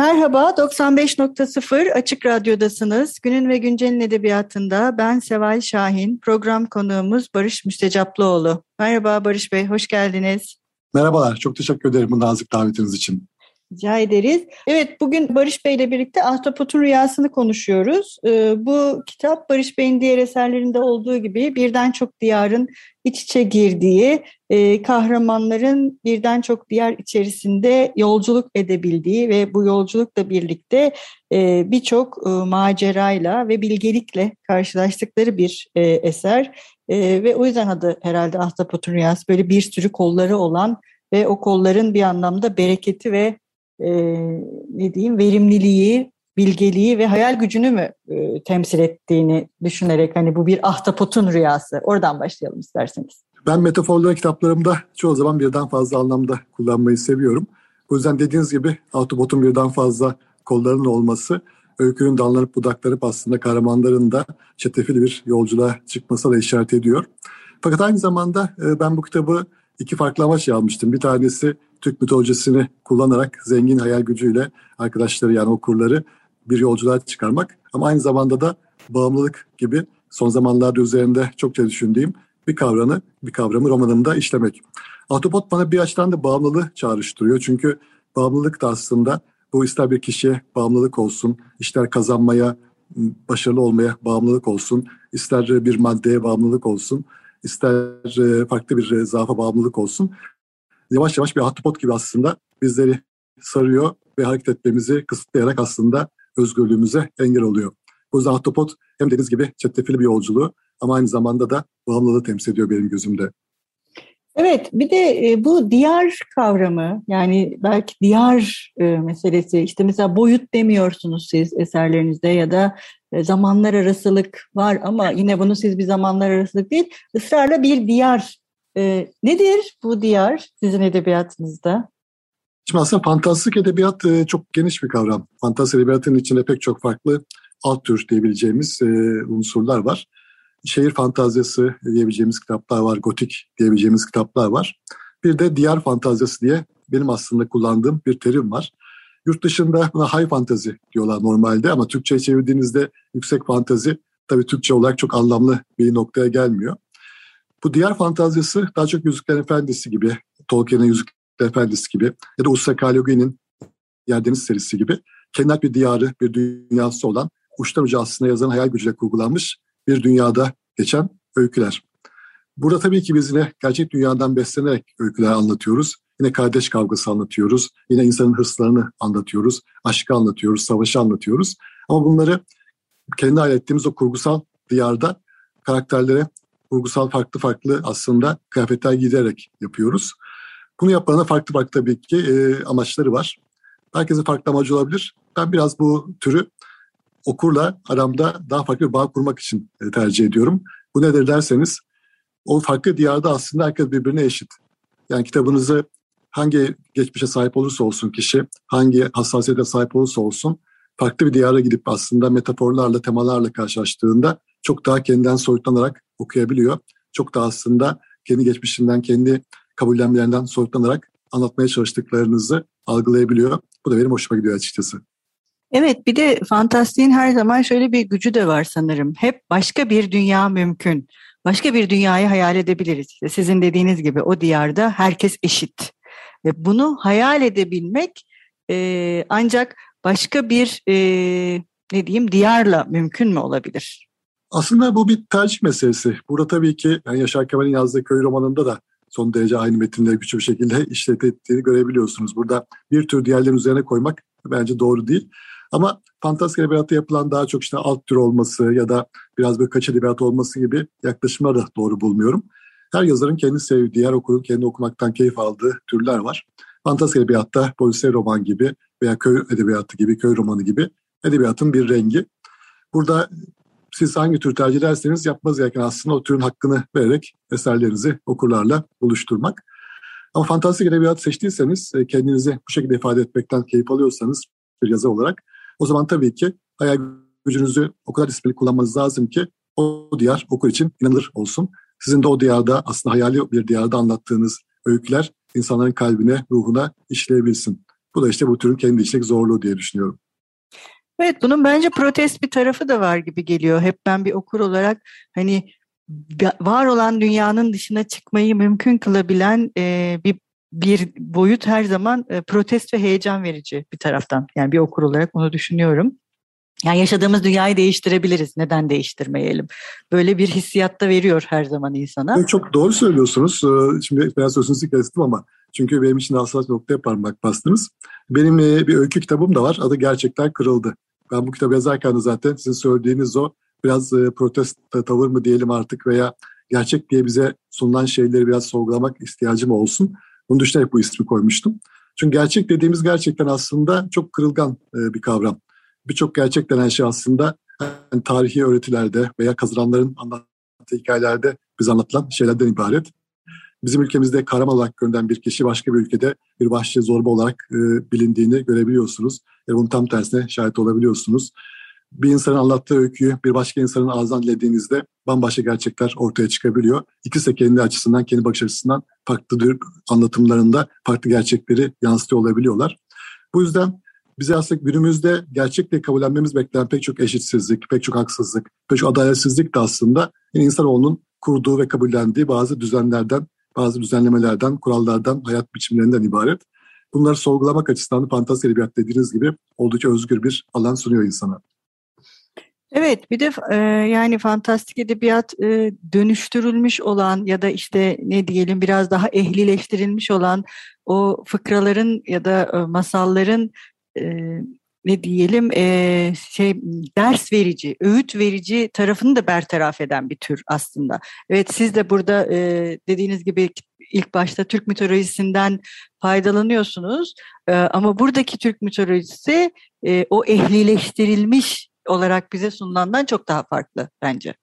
Merhaba, 95.0 Açık Radyo'dasınız. Günün ve Güncel'in edebiyatında ben Seval Şahin, program konuğumuz Barış Müstecaplıoğlu. Merhaba Barış Bey, hoş geldiniz. Merhabalar, çok teşekkür ederim bu nazik davetiniz için. Rica ederiz. Evet bugün Barış Bey ile birlikte Ahtapot'un Rüyasını konuşuyoruz. Ee, bu kitap Barış Bey'in diğer eserlerinde olduğu gibi birden çok diyarın iç içe girdiği, e, kahramanların birden çok diyar içerisinde yolculuk edebildiği ve bu yolculukla birlikte e, birçok e, macerayla ve bilgelikle karşılaştıkları bir eser. Ve o yüzden adı herhalde Ahtapot'un Rüyası böyle bir sürü kolları olan ve o kolların bir anlamda bereketi ve e, ne diyeyim verimliliği, bilgeliği ve hayal gücünü mü e, temsil ettiğini düşünerek hani bu bir ahtapotun rüyası. Oradan başlayalım isterseniz. Ben metaforları kitaplarımda çoğu zaman birden fazla anlamda kullanmayı seviyorum. O yüzden dediğiniz gibi ahtapotun birden fazla kollarının olması öykünün dallanıp budaklanıp aslında kahramanların da çetefili bir yolculuğa çıkmasına da işaret ediyor. Fakat aynı zamanda e, ben bu kitabı iki farklı amaç almıştım. Bir tanesi Türk mitolojisini kullanarak zengin hayal gücüyle arkadaşları yani okurları bir yolculuğa çıkarmak. Ama aynı zamanda da bağımlılık gibi son zamanlarda üzerinde çokça düşündüğüm bir kavramı, bir kavramı romanımda işlemek. Autobot bana bir açıdan da bağımlılığı çağrıştırıyor. Çünkü bağımlılık da aslında bu ister bir kişiye bağımlılık olsun, ister kazanmaya, başarılı olmaya bağımlılık olsun, ister bir maddeye bağımlılık olsun, ister farklı bir zaafa bağımlılık olsun yavaş yavaş bir ahtapot gibi aslında bizleri sarıyor ve hareket etmemizi kısıtlayarak aslında özgürlüğümüze engel oluyor. Bu yüzden ahtapot hem dediğiniz gibi çetrefilli bir yolculuğu ama aynı zamanda da bağımlılığı temsil ediyor benim gözümde. Evet bir de e, bu diyar kavramı yani belki diyar e, meselesi işte mesela boyut demiyorsunuz siz eserlerinizde ya da e, zamanlar arasılık var ama yine bunu siz bir zamanlar arasılık değil ısrarla bir diyar e, nedir bu diyar sizin edebiyatınızda? Şimdi aslında fantastik edebiyat e, çok geniş bir kavram. Fantastik edebiyatın içinde pek çok farklı alt tür diyebileceğimiz e, unsurlar var. Şehir fantazisi diyebileceğimiz kitaplar var, gotik diyebileceğimiz kitaplar var. Bir de diyar fantazisi diye benim aslında kullandığım bir terim var. Yurt dışında buna high fantasy diyorlar normalde ama Türkçe'ye çevirdiğinizde yüksek fantazi tabii Türkçe olarak çok anlamlı bir noktaya gelmiyor. Bu diğer fantazisi daha çok Yüzükler Efendisi gibi, Tolkien'in Yüzükler Efendisi gibi ya da Usta Kalogi'nin Yerdeniz serisi gibi kendi bir diyarı, bir dünyası olan uçtan uca aslında yazan hayal gücüyle kurgulanmış bir dünyada geçen öyküler. Burada tabii ki biz yine gerçek dünyadan beslenerek öyküler anlatıyoruz. Yine kardeş kavgası anlatıyoruz. Yine insanın hırslarını anlatıyoruz. Aşkı anlatıyoruz, savaşı anlatıyoruz. Ama bunları kendi hayal ettiğimiz o kurgusal diyarda karakterlere kurgusal farklı farklı aslında kıyafetler giyerek yapıyoruz. Bunu yapmanın farklı farklı tabii ki e, amaçları var. Herkesin farklı amacı olabilir. Ben biraz bu türü okurla aramda daha farklı bir bağ kurmak için e, tercih ediyorum. Bu nedir derseniz o farklı diyarda aslında herkes birbirine eşit. Yani kitabınızı hangi geçmişe sahip olursa olsun kişi, hangi hassasiyete sahip olursa olsun farklı bir diyara gidip aslında metaforlarla, temalarla karşılaştığında çok daha kendinden soyutlanarak okuyabiliyor. Çok da aslında kendi geçmişinden, kendi kabullenmelerinden soyutlanarak anlatmaya çalıştıklarınızı algılayabiliyor. Bu da benim hoşuma gidiyor açıkçası. Evet bir de fantastiğin her zaman şöyle bir gücü de var sanırım. Hep başka bir dünya mümkün. Başka bir dünyayı hayal edebiliriz. Sizin dediğiniz gibi o diyarda herkes eşit. Ve bunu hayal edebilmek e, ancak başka bir e, ne diyeyim diyarla mümkün mü olabilir? Aslında bu bir tercih meselesi. Burada tabii ki yani Yaşar Kemal'in yazdığı köy romanında da son derece aynı metinleri güçlü bir şekilde işletildiğini görebiliyorsunuz. Burada bir tür diğerlerin üzerine koymak bence doğru değil. Ama fantastik edebiyatta yapılan daha çok işte alt tür olması ya da biraz böyle kaç edebiyat olması gibi yaklaşımları da doğru bulmuyorum. Her yazarın kendi sevdiği, diğer okurun kendi okumaktan keyif aldığı türler var. Fantastik edebiyatta polisiye roman gibi veya köy edebiyatı gibi, köy romanı gibi edebiyatın bir rengi. Burada siz hangi tür tercih ederseniz yapmanız gereken aslında o türün hakkını vererek eserlerinizi okurlarla buluşturmak. Ama fantastik edebiyat seçtiyseniz, e, kendinizi bu şekilde ifade etmekten keyif alıyorsanız bir yazar olarak o zaman tabii ki hayal gücünüzü o kadar disiplinli kullanmanız lazım ki o diyar okur için inanılır olsun. Sizin de o diyarda aslında hayali bir diyarda anlattığınız öyküler insanların kalbine, ruhuna işleyebilsin. Bu da işte bu türün kendi içindeki zorluğu diye düşünüyorum. Evet bunun bence protest bir tarafı da var gibi geliyor. Hep ben bir okur olarak hani var olan dünyanın dışına çıkmayı mümkün kılabilen e, bir bir boyut her zaman e, protest ve heyecan verici bir taraftan. Yani bir okur olarak onu düşünüyorum. Yani yaşadığımız dünyayı değiştirebiliriz. Neden değiştirmeyelim? Böyle bir hissiyat da veriyor her zaman insana. Çok doğru söylüyorsunuz. Ee, şimdi biraz sözünüzü kestim ama çünkü benim için hassas noktaya parmak bastınız. Benim e, bir öykü kitabım da var. Adı Gerçekler Kırıldı. Ben bu kitabı yazarken de zaten sizin söylediğiniz o biraz e, protest tavır mı diyelim artık veya gerçek diye bize sunulan şeyleri biraz sorgulamak ihtiyacım olsun. Bunu düşünerek bu ismi koymuştum. Çünkü gerçek dediğimiz gerçekten aslında çok kırılgan e, bir kavram. Birçok gerçek denen şey aslında yani tarihi öğretilerde veya kazananların anlattığı hikayelerde biz anlatılan şeylerden ibaret. Bizim ülkemizde kahraman olarak görünen bir kişi başka bir ülkede bir vahşi zorba olarak e, bilindiğini görebiliyorsunuz. Ve bunun tam tersine şahit olabiliyorsunuz. Bir insanın anlattığı öyküyü bir başka insanın ağzından dinlediğinizde bambaşka gerçekler ortaya çıkabiliyor. İkisi de kendi açısından, kendi bakış açısından farklı anlatımlarında farklı gerçekleri yansıtıyor olabiliyorlar. Bu yüzden bize aslında günümüzde gerçekle kabullenmemiz beklenen pek çok eşitsizlik, pek çok haksızlık, pek çok adaletsizlik de aslında insanoğlunun kurduğu ve kabullendiği bazı düzenlerden, bazı düzenlemelerden, kurallardan, hayat biçimlerinden ibaret. Bunları sorgulamak açısından fantastik edebiyat dediğiniz gibi oldukça özgür bir alan sunuyor insana. Evet bir de e, yani fantastik edebiyat e, dönüştürülmüş olan ya da işte ne diyelim biraz daha ehlileştirilmiş olan o fıkraların ya da e, masalların e, ne diyelim e, şey ders verici, öğüt verici tarafını da bertaraf eden bir tür aslında. Evet siz de burada e, dediğiniz gibi ilk başta Türk mitolojisinden faydalanıyorsunuz e, ama buradaki Türk mitolojisi e, o ehlileştirilmiş olarak bize sunulandan çok daha farklı bence.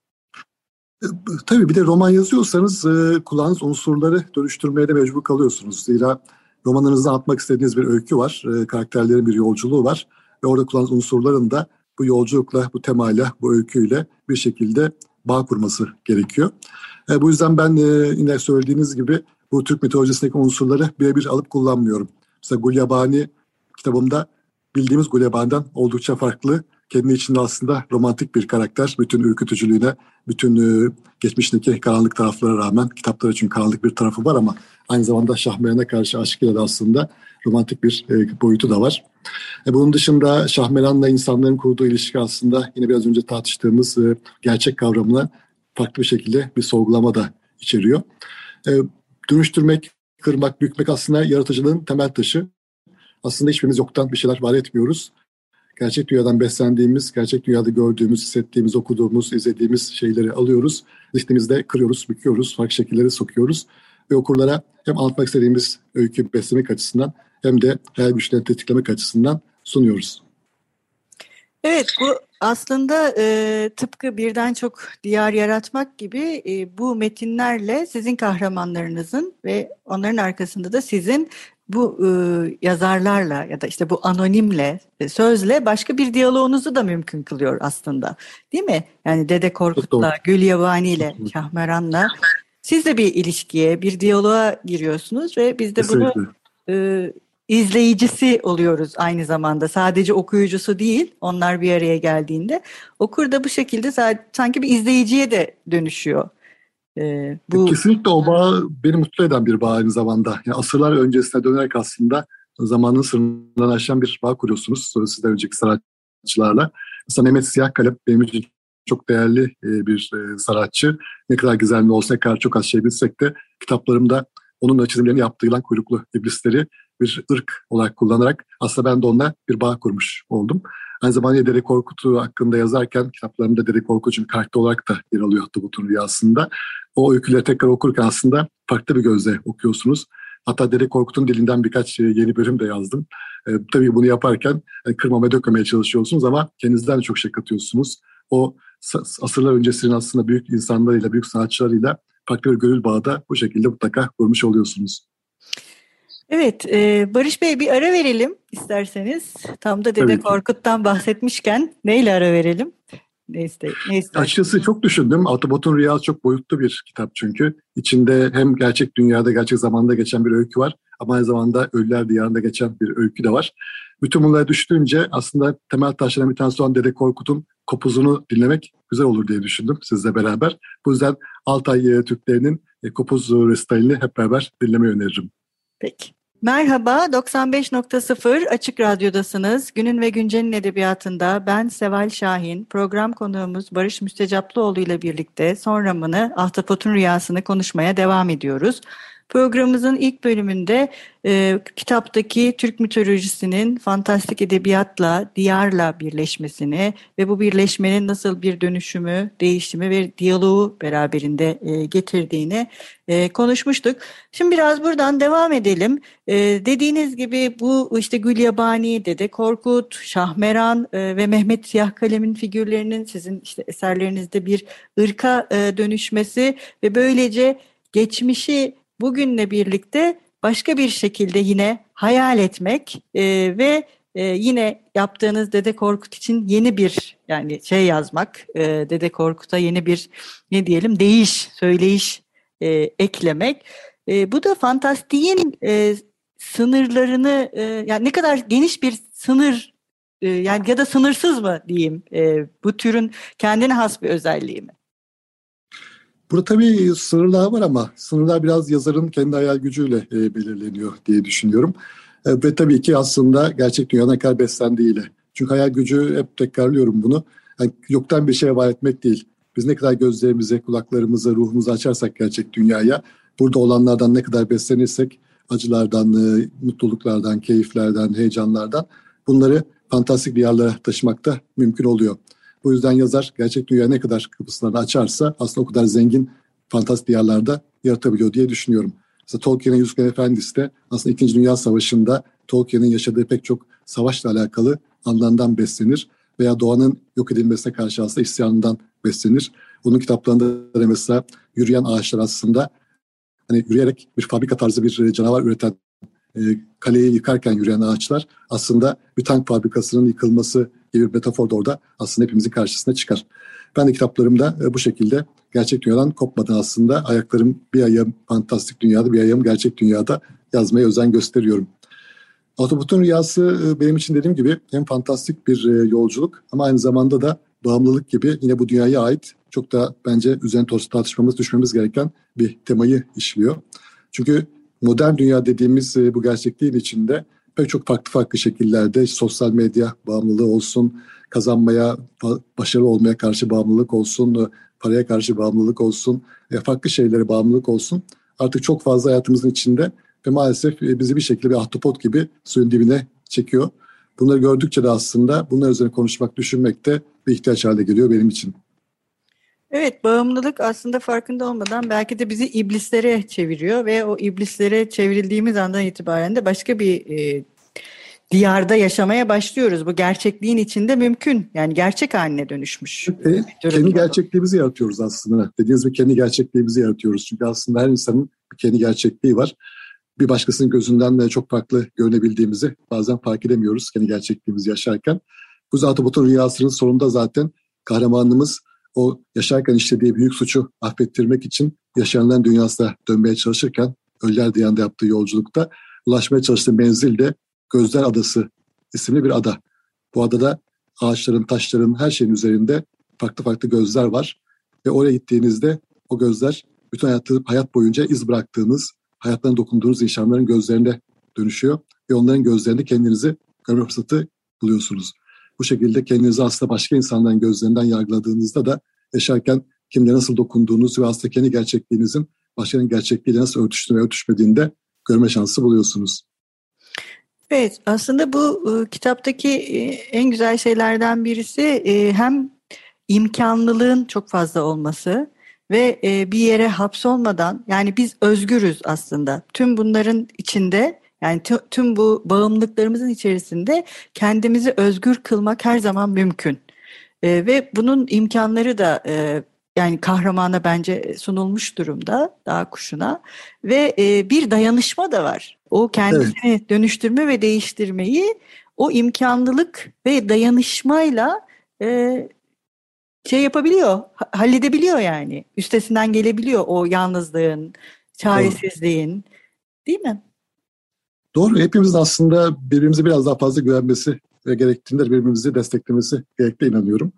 E, tabii bir de roman yazıyorsanız e, kulağınız unsurları dönüştürmeye de mecbur kalıyorsunuz. Zira romanınızda atmak istediğiniz bir öykü var, e, karakterlerin bir yolculuğu var ve orada kullandığınız unsurların da bu yolculukla, bu temayla, bu öyküyle bir şekilde bağ kurması gerekiyor. E, bu yüzden ben e, yine söylediğiniz gibi bu Türk mitolojisindeki unsurları birebir alıp kullanmıyorum. Mesela Gulyabani kitabımda bildiğimiz Gulyabani'den oldukça farklı kendi içinde aslında romantik bir karakter. Bütün ürkütücülüğüne, bütün e, geçmişteki karanlık taraflara rağmen kitaplar için karanlık bir tarafı var ama aynı zamanda Şahmeran'a karşı aşkıyla da aslında romantik bir e, boyutu da var. E, bunun dışında Şahmeran'la insanların kurduğu ilişki aslında yine biraz önce tartıştığımız e, gerçek kavramına farklı bir şekilde bir sorgulama da içeriyor. E, dönüştürmek, kırmak, bükmek aslında yaratıcılığın temel taşı. Aslında hiçbirimiz yoktan bir şeyler var etmiyoruz gerçek dünyadan beslendiğimiz, gerçek dünyada gördüğümüz, hissettiğimiz, okuduğumuz, izlediğimiz şeyleri alıyoruz. Zihnimizde kırıyoruz, büküyoruz, farklı şekillere sokuyoruz. Ve okurlara hem anlatmak istediğimiz öykü beslemek açısından hem de hayal güçlerini tetiklemek açısından sunuyoruz. Evet bu aslında e, tıpkı birden çok diyar yaratmak gibi e, bu metinlerle sizin kahramanlarınızın ve onların arkasında da sizin bu e, yazarlarla ya da işte bu anonimle, e, sözle başka bir diyaloğunuzu da mümkün kılıyor aslında. Değil mi? Yani Dede Korkut'la, Gül Yabani ile, Şahmeran'la siz de bir ilişkiye, bir diyaloğa giriyorsunuz ve biz de bunu e, izleyicisi oluyoruz aynı zamanda. Sadece okuyucusu değil, onlar bir araya geldiğinde. Okur da bu şekilde sanki bir izleyiciye de dönüşüyor. Ee, bu... Kesinlikle o bağ beni mutlu eden bir bağ aynı zamanda. Yani asırlar öncesine dönerek aslında zamanın sınırından aşan bir bağ kuruyorsunuz. Sonra sizden önceki sanatçılarla. Mesela Mehmet Siyahkalem benim için çok değerli e, bir e, sanatçı. Ne kadar gizemli olsa ne kadar çok az şey bilsek de kitaplarımda onun çizimlerini yaptığı yılan kuyruklu iblisleri bir ırk olarak kullanarak aslında ben de onunla bir bağ kurmuş oldum. Aynı zamanda Dede Korkut'u hakkında yazarken kitaplarımda Dede Korkut'un karakter olarak da yer alıyor Ahtapot'un rüyasında. O öyküleri tekrar okurken aslında farklı bir gözle okuyorsunuz. Hatta Dede Korkut'un dilinden birkaç yeni bölüm de yazdım. E, tabii bunu yaparken e, kırmamaya dökmemeye çalışıyorsunuz ama kendinizden de çok şey katıyorsunuz. O asırlar öncesinin aslında büyük insanlarıyla, büyük sanatçılarıyla farklı bir gönül bağı da bu şekilde mutlaka kurmuş oluyorsunuz. Evet, e, Barış Bey bir ara verelim isterseniz. Tam da Dede Korkut'tan bahsetmişken neyle ara verelim? Ne, iste, ne Açıkçası çok düşündüm. Autobot'un Rüyası çok boyutlu bir kitap çünkü. İçinde hem gerçek dünyada, gerçek zamanda geçen bir öykü var ama aynı zamanda Ölüler Diyarı'nda geçen bir öykü de var. Bütün bunları düşününce aslında temel taşlarından bir tanesi olan Dede Korkut'un kopuzunu dinlemek güzel olur diye düşündüm sizle beraber. Bu yüzden Altay Türklerinin e, kopuz restalini hep beraber dinlemeyi öneririm. Peki. Merhaba, 95.0 Açık Radyo'dasınız. Günün ve Güncel'in edebiyatında ben Seval Şahin, program konuğumuz Barış Müstecaplıoğlu ile birlikte son romanı Ahtapot'un Rüyasını konuşmaya devam ediyoruz. Programımızın ilk bölümünde e, kitaptaki Türk mitolojisinin fantastik edebiyatla, diyarla birleşmesini ve bu birleşmenin nasıl bir dönüşümü, değişimi ve diyaloğu beraberinde e, getirdiğini e, konuşmuştuk. Şimdi biraz buradan devam edelim. E, dediğiniz gibi bu işte Gülyabani, Dede Korkut, Şahmeran e, ve Mehmet Siyah Kalem'in figürlerinin sizin işte eserlerinizde bir ırka e, dönüşmesi ve böylece geçmişi bugünle birlikte başka bir şekilde yine hayal etmek e, ve e, yine yaptığınız Dede Korkut için yeni bir yani şey yazmak, e, Dede Korkut'a yeni bir ne diyelim değiş, söyleyiş e, eklemek. E, bu da fantastiğin e, sınırlarını e, yani ne kadar geniş bir sınır e, yani ya da sınırsız mı diyeyim e, bu türün kendine has bir özelliği mi? Burada tabii sınırlar var ama sınırlar biraz yazarın kendi hayal gücüyle e, belirleniyor diye düşünüyorum. E, ve tabii ki aslında gerçek dünya ne kadar beslendiğiyle. Çünkü hayal gücü hep tekrarlıyorum bunu. Yani yoktan bir şeye var etmek değil. Biz ne kadar gözlerimizi, kulaklarımızı, ruhumuzu açarsak gerçek dünyaya, burada olanlardan ne kadar beslenirsek, acılardan, e, mutluluklardan, keyiflerden, heyecanlardan bunları fantastik bir yerlere taşımakta mümkün oluyor. Bu yüzden yazar gerçek dünya ne kadar kapısını açarsa aslında o kadar zengin fantastik diyarlarda yaratabiliyor diye düşünüyorum. Mesela Tolkien'in Yüzüklerin Efendisi de aslında İkinci Dünya Savaşı'nda Tolkien'in yaşadığı pek çok savaşla alakalı anlamdan beslenir veya doğanın yok edilmesine karşı aslında isyanından beslenir. Onun kitaplarında da mesela yürüyen ağaçlar aslında hani yürüyerek bir fabrika tarzı bir canavar üreten e, kaleyi yıkarken yürüyen ağaçlar aslında bir tank fabrikasının yıkılması gibi bir metafor da orada aslında hepimizin karşısına çıkar. Ben de kitaplarımda e, bu şekilde gerçek dünyadan kopmadan aslında ayaklarım bir ayağım fantastik dünyada bir ayağım gerçek dünyada yazmaya özen gösteriyorum. Autobot'un rüyası e, benim için dediğim gibi hem fantastik bir e, yolculuk ama aynı zamanda da bağımlılık gibi yine bu dünyaya ait çok da bence üzerine tartışmamız, düşmemiz gereken bir temayı işliyor. Çünkü modern dünya dediğimiz bu gerçekliğin içinde pek çok farklı farklı şekillerde sosyal medya bağımlılığı olsun, kazanmaya, başarı olmaya karşı bağımlılık olsun, paraya karşı bağımlılık olsun, farklı şeylere bağımlılık olsun. Artık çok fazla hayatımızın içinde ve maalesef e, bizi bir şekilde bir ahtapot gibi suyun dibine çekiyor. Bunları gördükçe de aslında bunlar üzerine konuşmak, düşünmek de bir ihtiyaç haline geliyor benim için. Evet, bağımlılık aslında farkında olmadan belki de bizi iblislere çeviriyor ve o iblislere çevrildiğimiz andan itibaren de başka bir e, diyarda yaşamaya başlıyoruz. Bu gerçekliğin içinde mümkün. Yani gerçek haline dönüşmüş. E, kendi gerçekliğimizi yaratıyoruz aslında. Dediğiniz gibi kendi gerçekliğimizi yaratıyoruz. Çünkü aslında her insanın bir kendi gerçekliği var. Bir başkasının gözünden de çok farklı görünebildiğimizi bazen fark edemiyoruz kendi gerçekliğimizi yaşarken. Bu zaten Botun rüyasının sonunda zaten kahramanımız o yaşarken işlediği büyük suçu affettirmek için yaşayanların dünyasına dönmeye çalışırken Ölüler Diyarı'nda yaptığı yolculukta ulaşmaya çalıştığı menzil de Gözler Adası isimli bir ada. Bu adada ağaçların, taşların, her şeyin üzerinde farklı farklı gözler var. Ve oraya gittiğinizde o gözler bütün hayatı, hayat boyunca iz bıraktığınız, hayatlarına dokunduğunuz insanların gözlerine dönüşüyor. Ve onların gözlerinde kendinizi görme fırsatı buluyorsunuz. Bu şekilde kendinizi aslında başka insanların gözlerinden yargıladığınızda da yaşarken kimle nasıl dokunduğunuz ve aslında kendi gerçekliğinizin başkanın gerçekliğiyle nasıl örtüştüğünü ve örtüşmediğini de görme şansı buluyorsunuz. Evet aslında bu e, kitaptaki e, en güzel şeylerden birisi e, hem imkanlılığın çok fazla olması ve e, bir yere hapsolmadan yani biz özgürüz aslında. Tüm bunların içinde yani tüm bu bağımlılıklarımızın içerisinde kendimizi özgür kılmak her zaman mümkün. E, ve bunun imkanları da e, yani kahramana bence sunulmuş durumda dağ kuşuna ve e, bir dayanışma da var. O kendisini evet. dönüştürme ve değiştirmeyi o imkanlılık ve dayanışmayla e, şey yapabiliyor, halledebiliyor yani. Üstesinden gelebiliyor o yalnızlığın, çaresizliğin. Değil mi? Doğru. Hepimizin aslında birbirimize biraz daha fazla güvenmesi ve gerektiğinde birbirimizi desteklemesi gerektiğine inanıyorum.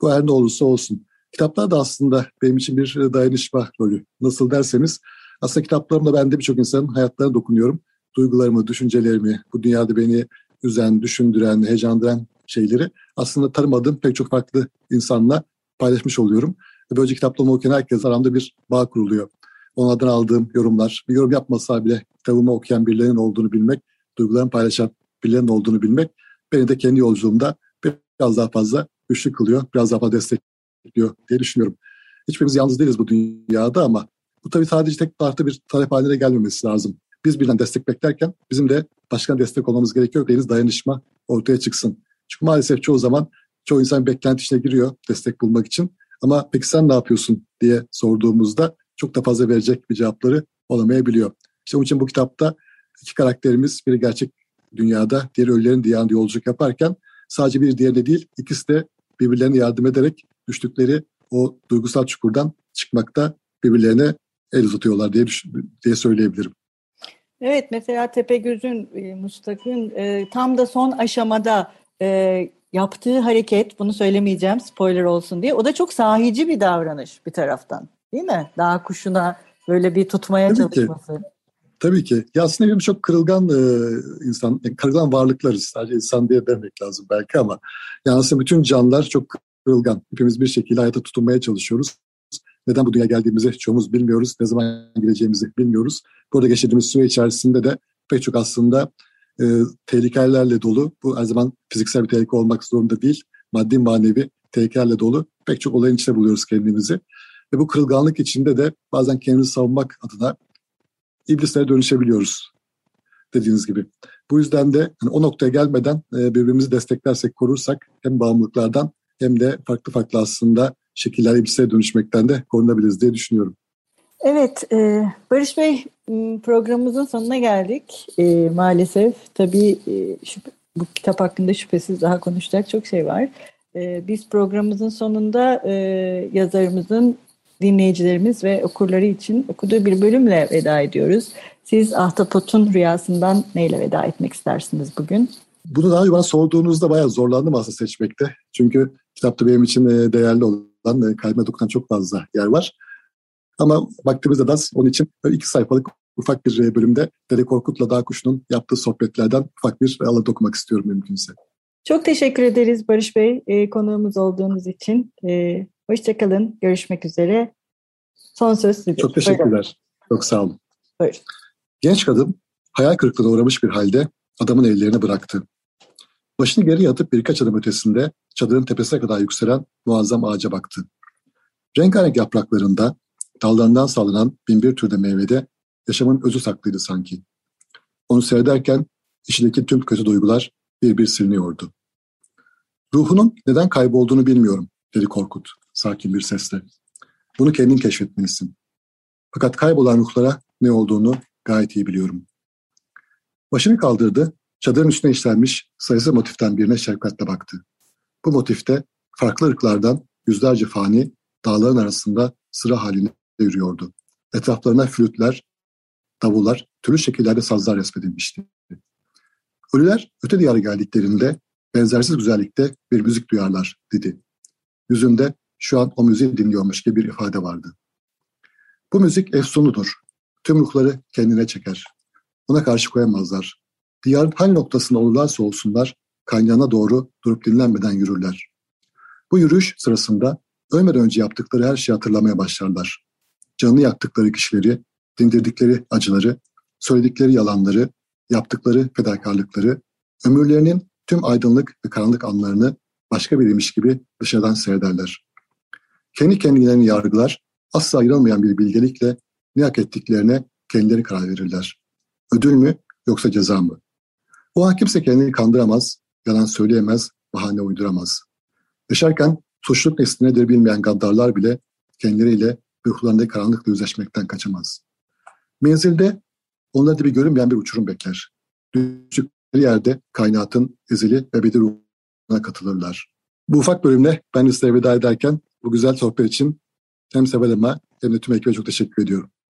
Bu her ne olursa olsun. Kitaplar da aslında benim için bir dayanışma rolü. Nasıl derseniz aslında kitaplarımla ben de birçok insanın hayatlarına dokunuyorum. Duygularımı, düşüncelerimi, bu dünyada beni üzen, düşündüren, heyecanlandıran şeyleri aslında tanımadığım pek çok farklı insanla paylaşmış oluyorum. Böylece kitaplarımı okuyan herkes aramda bir bağ kuruluyor. Onlardan aldığım yorumlar, bir yorum yapmasa bile kitabımı okuyan birilerinin olduğunu bilmek, duygularını paylaşan birilerinin olduğunu bilmek beni de kendi yolculuğumda biraz daha fazla güçlü kılıyor, biraz daha fazla destekliyor diye düşünüyorum. Hiçbirimiz yalnız değiliz bu dünyada ama bu tabii sadece tek parça bir talep haline gelmemesi lazım. Biz birden destek beklerken bizim de başkan destek olmamız gerekiyor. Deniz dayanışma ortaya çıksın. Çünkü maalesef çoğu zaman çoğu insan beklenti içine giriyor destek bulmak için. Ama peki sen ne yapıyorsun diye sorduğumuzda çok da fazla verecek bir cevapları olamayabiliyor. İşte onun için bu kitapta iki karakterimiz biri gerçek dünyada, diğeri ölülerin diyarında yolculuk yaparken sadece bir diğerine değil ikisi de birbirlerine yardım ederek düştükleri o duygusal çukurdan çıkmakta birbirlerine el uzatıyorlar diye, diye söyleyebilirim. Evet mesela Tepegöz'ün, e, Mustak'ın e, tam da son aşamada e, yaptığı hareket, bunu söylemeyeceğim spoiler olsun diye, o da çok sahici bir davranış bir taraftan değil mi? Dağ kuşuna böyle bir tutmaya Tabii çalışması. Ki. Tabii ki. Ya aslında hepimiz çok kırılgan e, insan, kırılgan varlıklarız. Sadece insan diye demek lazım belki ama yani aslında bütün canlılar çok kırılgan. Hepimiz bir şekilde hayata tutunmaya çalışıyoruz. Neden bu dünya geldiğimizi çoğumuz bilmiyoruz. Ne zaman gideceğimizi bilmiyoruz. Burada geçirdiğimiz süre içerisinde de pek çok aslında e, tehlikelerle dolu. Bu her zaman fiziksel bir tehlike olmak zorunda değil. Maddi manevi tehlikelerle dolu. Pek çok olayın içinde buluyoruz kendimizi. Ve bu kırılganlık içinde de bazen kendimizi savunmak adına iblislere dönüşebiliyoruz dediğiniz gibi. Bu yüzden de hani o noktaya gelmeden e, birbirimizi desteklersek, korursak hem bağımlılıklardan hem de farklı farklı aslında şekiller iblislere dönüşmekten de korunabiliriz diye düşünüyorum. Evet, e, Barış Bey programımızın sonuna geldik e, maalesef. Tabii e, şüphe, bu kitap hakkında şüphesiz daha konuşacak çok şey var. E, biz programımızın sonunda e, yazarımızın dinleyicilerimiz ve okurları için okuduğu bir bölümle veda ediyoruz. Siz Ahtapot'un rüyasından neyle veda etmek istersiniz bugün? Bunu daha önce bana sorduğunuzda bayağı zorlandım aslında seçmekte. Çünkü kitapta benim için e, değerli olan, e, kalbime dokunan çok fazla yer var. Ama de az. Onun için iki sayfalık ufak bir e, bölümde Dede Korkut'la Dağ Kuşu'nun yaptığı sohbetlerden ufak bir alan okumak istiyorum mümkünse. Çok teşekkür ederiz Barış Bey konuğumuz olduğunuz için. Hoşçakalın, görüşmek üzere. Son söz sizin. Çok teşekkürler. Buyurun. Çok sağ olun. Buyurun. Genç kadın hayal kırıklığına uğramış bir halde adamın ellerini bıraktı. Başını geri yatıp birkaç adım ötesinde çadırın tepesine kadar yükselen muazzam ağaca baktı. Rengarenk yapraklarında dallarından sallanan binbir türde meyvede yaşamın özü saklıydı sanki. Onu seyrederken içindeki tüm kötü duygular bir bir siliniyordu. Ruhunun neden kaybolduğunu bilmiyorum, dedi Korkut sakin bir sesle. Bunu kendin keşfetmelisin. Fakat kaybolan ruhlara ne olduğunu gayet iyi biliyorum. Başını kaldırdı, çadırın üstüne işlenmiş sayısız motiften birine şefkatle baktı. Bu motifte farklı ırklardan yüzlerce fani dağların arasında sıra halinde yürüyordu. Etraflarına flütler, davullar, türlü şekillerde sazlar resmedilmişti. Ölüler öte diyara geldiklerinde benzersiz güzellikte bir müzik duyarlar dedi. Yüzünde şu an o müziği dinliyormuş gibi bir ifade vardı. Bu müzik efsunudur. Tüm ruhları kendine çeker. Ona karşı koyamazlar. Diyarın hangi noktasında olurlarsa olsunlar kaynağına doğru durup dinlenmeden yürürler. Bu yürüyüş sırasında ölmeden önce yaptıkları her şeyi hatırlamaya başlarlar. Canını yaktıkları kişileri, dindirdikleri acıları, söyledikleri yalanları, yaptıkları fedakarlıkları, ömürlerinin tüm aydınlık ve karanlık anlarını başka biriymiş gibi dışarıdan seyrederler. Kendi kendilerini yargılar, asla ayrılmayan bir bilgelikle ne hak ettiklerine kendileri karar verirler. Ödül mü yoksa ceza mı? O an kimse kendini kandıramaz, yalan söyleyemez, bahane uyduramaz. Yaşarken suçluluk nesli nedir bilmeyen gaddarlar bile kendileriyle ruhlarındaki karanlıkla yüzleşmekten kaçamaz. Menzilde onları bir görünmeyen bir uçurum bekler. Düştükleri yerde kainatın ezeli ve ebedi ruhuna katılırlar. Bu ufak bölümle ben size veda ederken bu güzel sohbet için hem Seval hem de tüm ekibe çok teşekkür ediyorum.